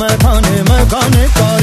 मैं खाने मैं खाने का